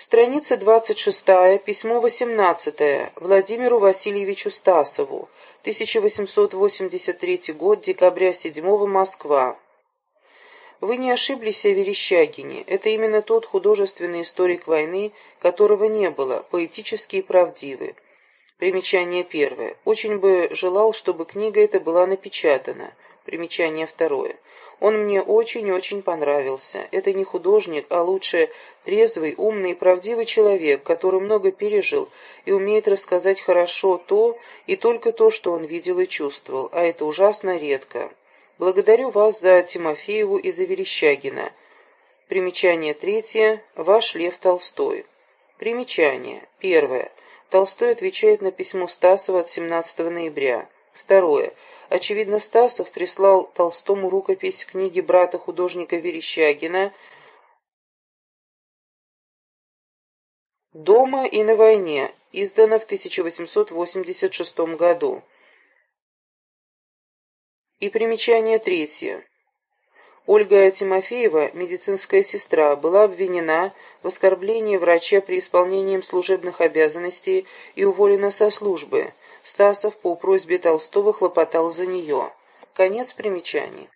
Страница 26, письмо 18 Владимиру Васильевичу Стасову, 1883 год, декабря 7 Москва. Вы не ошиблись о Верещагине. Это именно тот художественный историк войны, которого не было, поэтический и правдивый. Примечание первое. Очень бы желал, чтобы книга эта была напечатана. Примечание второе. Он мне очень-очень понравился. Это не художник, а лучше трезвый, умный и правдивый человек, который много пережил и умеет рассказать хорошо то и только то, что он видел и чувствовал, а это ужасно редко. Благодарю вас за Тимофееву и за Верещагина. Примечание третье. Ваш Лев Толстой. Примечание. Первое. Толстой отвечает на письмо Стасова от 17 ноября. Второе. Очевидно, Стасов прислал Толстому рукопись книги брата художника Верещагина «Дома и на войне», издана в 1886 году. И примечание третье. Ольга Тимофеева, медицинская сестра, была обвинена в оскорблении врача при исполнении служебных обязанностей и уволена со службы. Стасов по просьбе Толстого хлопотал за нее. Конец примечаний.